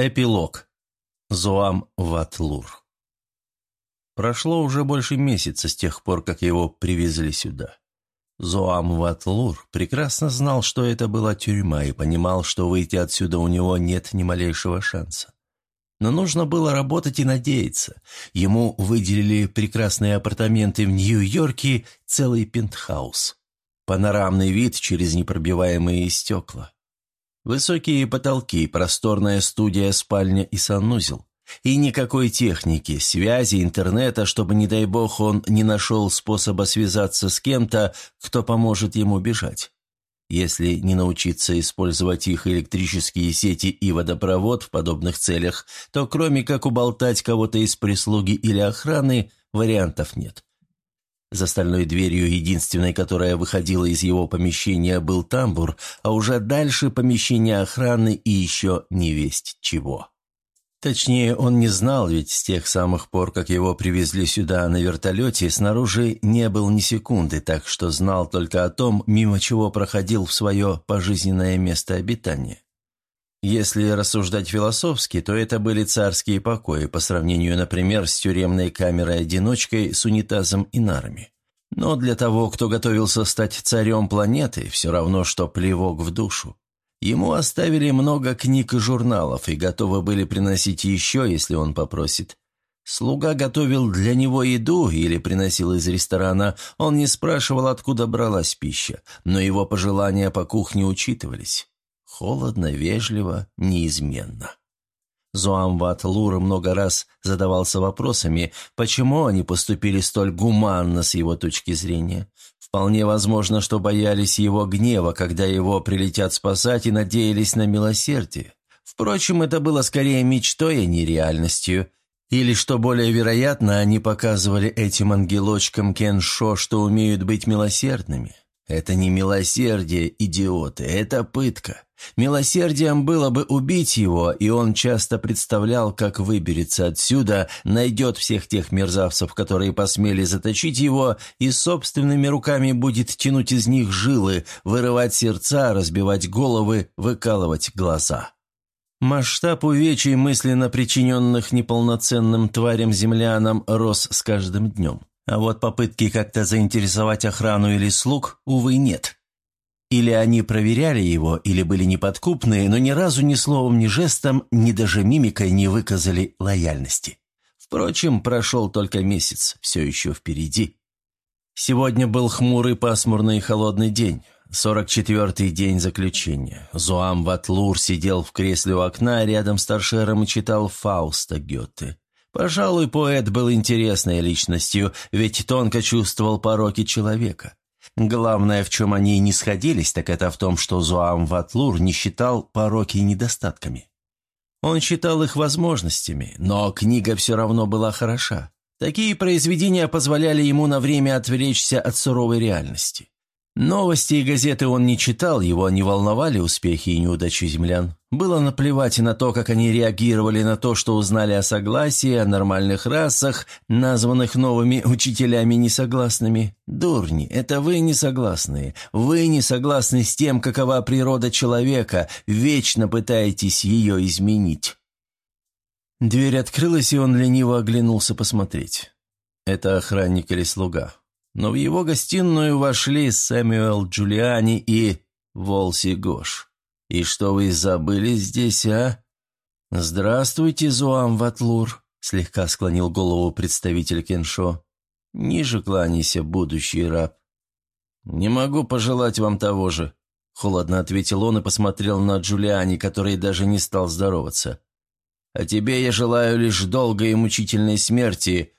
Эпилог. Зоам Ватлур. Прошло уже больше месяца с тех пор, как его привезли сюда. Зоам Ватлур прекрасно знал, что это была тюрьма, и понимал, что выйти отсюда у него нет ни малейшего шанса. Но нужно было работать и надеяться. Ему выделили прекрасные апартаменты в Нью-Йорке, целый пентхаус. Панорамный вид через непробиваемые стекла. Высокие потолки, просторная студия, спальня и санузел. И никакой техники, связи, интернета, чтобы, не дай бог, он не нашел способа связаться с кем-то, кто поможет ему бежать. Если не научиться использовать их электрические сети и водопровод в подобных целях, то кроме как уболтать кого-то из прислуги или охраны, вариантов нет. За стальной дверью, единственной, которая выходила из его помещения, был тамбур, а уже дальше помещение охраны и еще не весть чего. Точнее, он не знал, ведь с тех самых пор, как его привезли сюда на вертолете, снаружи не был ни секунды, так что знал только о том, мимо чего проходил в свое пожизненное место обитания. Если рассуждать философски, то это были царские покои по сравнению, например, с тюремной камерой-одиночкой с унитазом и нарами. Но для того, кто готовился стать царем планеты, все равно, что плевок в душу. Ему оставили много книг и журналов и готовы были приносить еще, если он попросит. Слуга готовил для него еду или приносил из ресторана. Он не спрашивал, откуда бралась пища, но его пожелания по кухне учитывались. Холодно, вежливо, неизменно. Зоамват Лур много раз задавался вопросами, почему они поступили столь гуманно с его точки зрения. Вполне возможно, что боялись его гнева, когда его прилетят спасать и надеялись на милосердие. Впрочем, это было скорее мечтой, а не реальностью. Или, что более вероятно, они показывали этим ангелочкам Кеншо, что умеют быть милосердными. Это не милосердие, идиоты, это пытка. Милосердием было бы убить его, и он часто представлял, как выберется отсюда, найдет всех тех мерзавцев, которые посмели заточить его, и собственными руками будет тянуть из них жилы, вырывать сердца, разбивать головы, выкалывать глаза. Масштаб увечий, мысленно причиненных неполноценным тварям-землянам, рос с каждым днем. А вот попытки как-то заинтересовать охрану или слуг, увы, нет. Или они проверяли его, или были неподкупные, но ни разу ни словом, ни жестом, ни даже мимикой не выказали лояльности. Впрочем, прошел только месяц, все еще впереди. Сегодня был хмурый, пасмурный и холодный день. Сорок четвертый день заключения. Зуам Ватлур сидел в кресле у окна рядом с торшером и читал Фауста Гёте. Пожалуй, поэт был интересной личностью, ведь тонко чувствовал пороки человека. Главное, в чем они не сходились, так это в том, что Зуам Ватлур не считал пороки недостатками. Он считал их возможностями, но книга все равно была хороша. Такие произведения позволяли ему на время отвлечься от суровой реальности. Новости и газеты он не читал, его не волновали успехи и неудачи землян. Было наплевать на то, как они реагировали на то, что узнали о согласии, о нормальных расах, названных новыми учителями несогласными. Дурни, это вы несогласные. Вы не согласны с тем, какова природа человека, вечно пытаетесь ее изменить. Дверь открылась, и он лениво оглянулся посмотреть. Это охранник или слуга но в его гостиную вошли Сэмюэл Джулиани и Волси Гош. «И что вы забыли здесь, а?» «Здравствуйте, Зуам Ватлур», — слегка склонил голову представитель Кеншо. «Ниже кланяйся, будущий раб». «Не могу пожелать вам того же», — холодно ответил он и посмотрел на Джулиани, который даже не стал здороваться. «А тебе я желаю лишь долгой и мучительной смерти,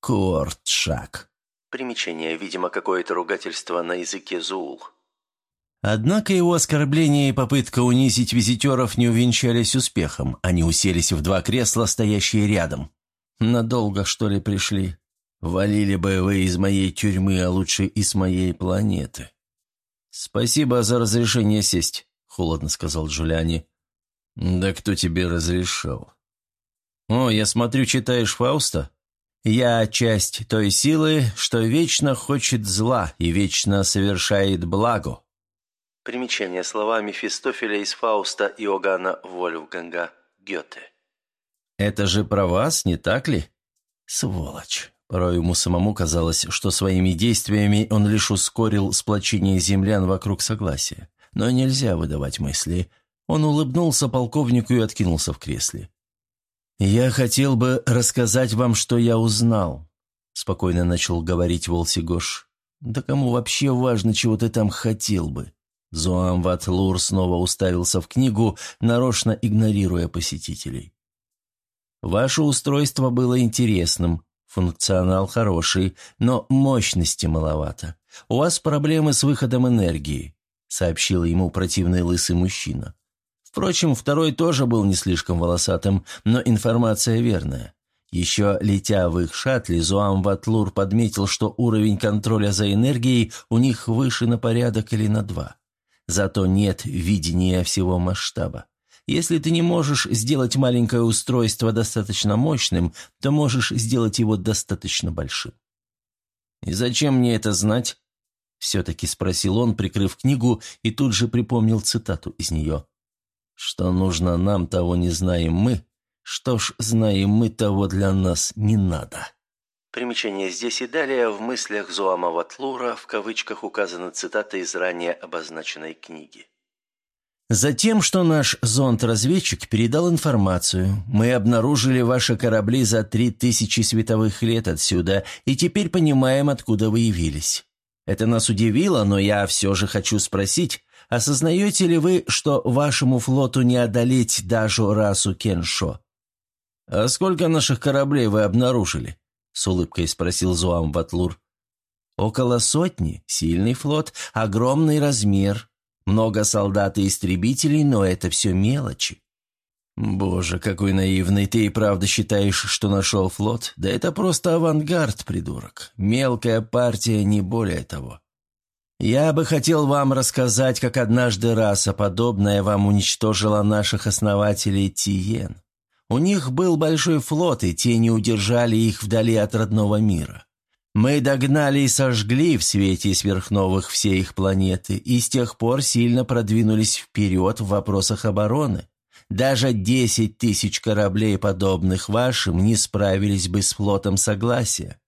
Куортшак». Примечание, видимо, какое-то ругательство на языке зул. Однако его оскорбление и попытка унизить визитеров не увенчались успехом. Они уселись в два кресла, стоящие рядом. Надолго, что ли, пришли? Валили бы вы из моей тюрьмы, а лучше из моей планеты. «Спасибо за разрешение сесть», — холодно сказал Джулиани. «Да кто тебе разрешал?» «О, я смотрю, читаешь Фауста?» Я часть той силы, что вечно хочет зла и вечно совершает благо». Примечание слова Мефистофеля из Фауста Иоганна Вольфганга. Гёте. «Это же про вас, не так ли?» «Сволочь!» Порой ему самому казалось, что своими действиями он лишь ускорил сплочение землян вокруг согласия. Но нельзя выдавать мысли. Он улыбнулся полковнику и откинулся в кресле. «Я хотел бы рассказать вам, что я узнал», — спокойно начал говорить Волсигош. «Да кому вообще важно, чего ты там хотел бы?» Зоам Ватлур снова уставился в книгу, нарочно игнорируя посетителей. «Ваше устройство было интересным, функционал хороший, но мощности маловато. У вас проблемы с выходом энергии», — сообщил ему противный лысый мужчина. Впрочем, второй тоже был не слишком волосатым, но информация верная. Еще летя в их шаттле, Зуам Ватлур подметил, что уровень контроля за энергией у них выше на порядок или на два. Зато нет видения всего масштаба. Если ты не можешь сделать маленькое устройство достаточно мощным, то можешь сделать его достаточно большим. «И зачем мне это знать?» Все-таки спросил он, прикрыв книгу, и тут же припомнил цитату из нее. Что нужно нам, того не знаем мы. Что ж, знаем мы, того для нас не надо. Примечание здесь и далее в мыслях Зуама Ватлура в кавычках указаны цитаты из ранее обозначенной книги. Затем, что наш зонд-разведчик передал информацию. Мы обнаружили ваши корабли за три тысячи световых лет отсюда, и теперь понимаем, откуда вы явились. Это нас удивило, но я все же хочу спросить, Осознаете ли вы, что вашему флоту не одолеть даже расу Кеншо?» «А сколько наших кораблей вы обнаружили?» — с улыбкой спросил Зуам Батлур. «Около сотни. Сильный флот, огромный размер. Много солдат и истребителей, но это все мелочи». «Боже, какой наивный! Ты и правда считаешь, что нашел флот? Да это просто авангард, придурок. Мелкая партия, не более того. Я бы хотел вам рассказать, как однажды раса, подобная вам, уничтожила наших основателей Тиен. У них был большой флот, и те не удержали их вдали от родного мира. Мы догнали и сожгли в свете сверхновых все их планеты, и с тех пор сильно продвинулись вперед в вопросах обороны. Даже десять тысяч кораблей, подобных вашим, не справились бы с флотом Согласия.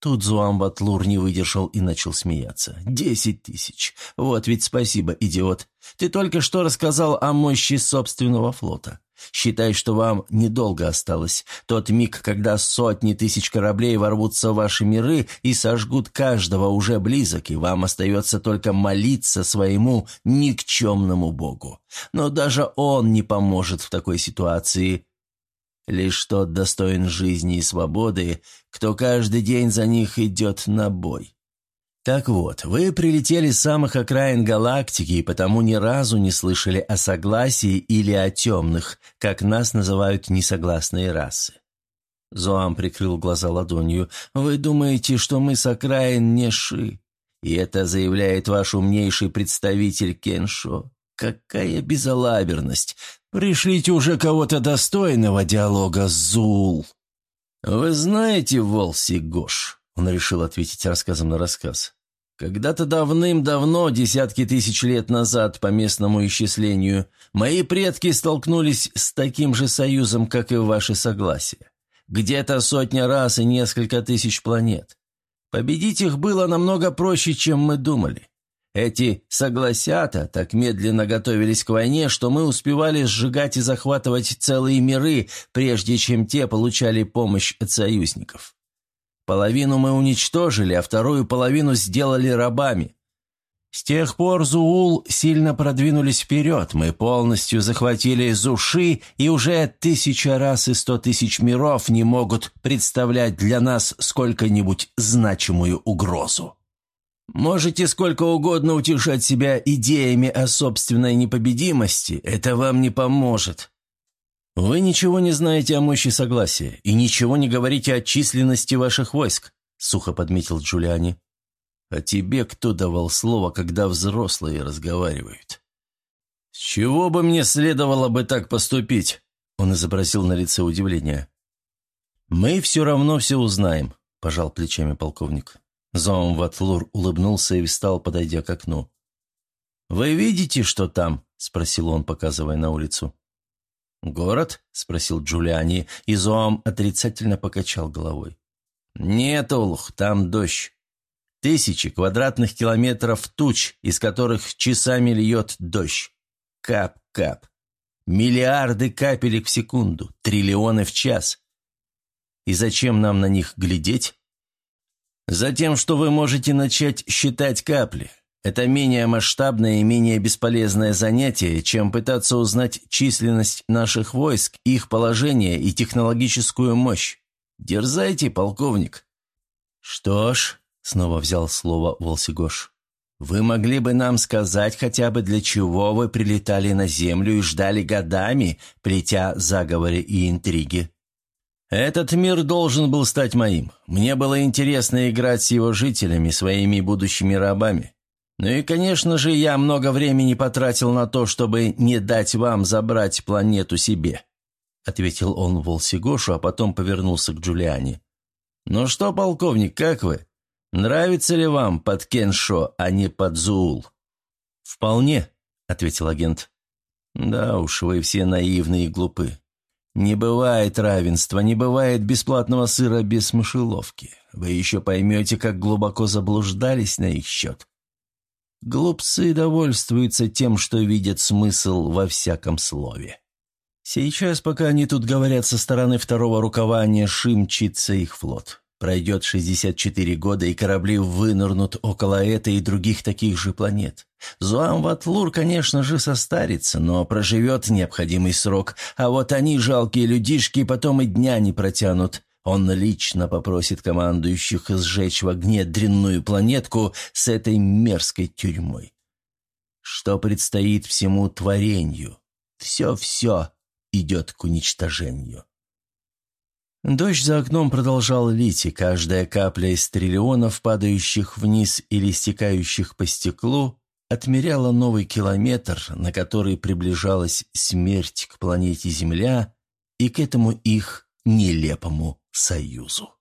Тут Зуамбатлур не выдержал и начал смеяться. «Десять тысяч! Вот ведь спасибо, идиот! Ты только что рассказал о мощи собственного флота. Считай, что вам недолго осталось. Тот миг, когда сотни тысяч кораблей ворвутся в ваши миры и сожгут каждого, уже близок, и вам остается только молиться своему никчемному богу. Но даже он не поможет в такой ситуации. Лишь тот достоин жизни и свободы, кто каждый день за них идет на бой. Так вот, вы прилетели с самых окраин галактики и потому ни разу не слышали о согласии или о темных, как нас называют несогласные расы. Зоам прикрыл глаза ладонью. «Вы думаете, что мы с окраин не ши?» И это заявляет ваш умнейший представитель Кеншо. Какая безалаберность! Пришлите уже кого-то достойного диалога, Зул!» «Вы знаете, Волси Гош?» — он решил ответить рассказом на рассказ. «Когда-то давным-давно, десятки тысяч лет назад, по местному исчислению, мои предки столкнулись с таким же союзом, как и ваше согласие. Где-то сотня раз и несколько тысяч планет. Победить их было намного проще, чем мы думали. Эти согласята так медленно готовились к войне, что мы успевали сжигать и захватывать целые миры, прежде чем те получали помощь от союзников. Половину мы уничтожили, а вторую половину сделали рабами. С тех пор Зуул сильно продвинулись вперед, мы полностью захватили Зуши, и уже тысяча раз и сто тысяч миров не могут представлять для нас сколько-нибудь значимую угрозу. Можете сколько угодно утешать себя идеями о собственной непобедимости, это вам не поможет. Вы ничего не знаете о мощи согласия и ничего не говорите о численности ваших войск, сухо подметил Джулиани. А тебе кто давал слово, когда взрослые разговаривают? С чего бы мне следовало бы так поступить? Он изобразил на лице удивление. «Мы все равно все узнаем», – пожал плечами полковник. Зоомватлур улыбнулся и встал, подойдя к окну. «Вы видите, что там?» – спросил он, показывая на улицу. «Город?» – спросил Джулиани, и Зоам отрицательно покачал головой. «Нет, Олух, там дождь. Тысячи квадратных километров туч, из которых часами льет дождь. Кап-кап. Миллиарды капелек в секунду, триллионы в час. И зачем нам на них глядеть? Затем, что вы можете начать считать капли. Это менее масштабное и менее бесполезное занятие, чем пытаться узнать численность наших войск, их положение и технологическую мощь. Дерзайте, полковник. Что ж, снова взял слово Волсигош. «Вы могли бы нам сказать хотя бы, для чего вы прилетали на Землю и ждали годами, плетя заговоры и интриги?» «Этот мир должен был стать моим. Мне было интересно играть с его жителями, своими будущими рабами. Ну и, конечно же, я много времени потратил на то, чтобы не дать вам забрать планету себе», ответил он Волсигошу, а потом повернулся к Джулиане. «Ну что, полковник, как вы? Нравится ли вам под Кеншо, а не под Зуул?» «Вполне», — ответил агент. «Да уж, вы все наивны и глупы. Не бывает равенства, не бывает бесплатного сыра без мышеловки. Вы еще поймете, как глубоко заблуждались на их счет. Глупцы довольствуются тем, что видят смысл во всяком слове. Сейчас, пока они тут говорят со стороны второго рукава, не шимчится их флот. Пройдет 64 года, и корабли вынырнут около этой и других таких же планет. Зуам-Ватлур, конечно же, состарится, но проживет необходимый срок, а вот они, жалкие людишки, потом и дня не протянут. Он лично попросит командующих сжечь в огне дрянную планетку с этой мерзкой тюрьмой. Что предстоит всему творению? Все-все идет к уничтожению. Дождь за окном продолжал лить, и каждая капля из триллионов, падающих вниз или стекающих по стеклу, отмеряла новый километр, на который приближалась смерть к планете Земля и к этому их нелепому союзу.